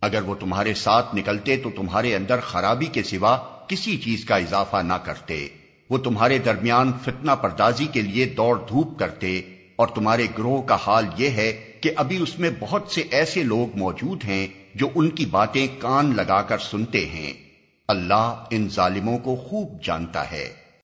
اگر وہ تمہارے ساتھ نکلتے تو تمہارے اندر خرابی کے سوا کسی چیز کا اضافہ نہ کرتے۔ وہ تمہارے درمیان فتنہ پردازی کے لیے دوڑ دھوپ کرتے۔ اور تمہارے گروہ کا حال یہ ہے کہ ابھی اس میں بہت سے ایسے لوگ موجود ہیں جو ان کی باتیں کان لگا کر سنتے ہیں۔ اللہ ان ظالموں کو خوب جانتا ہے۔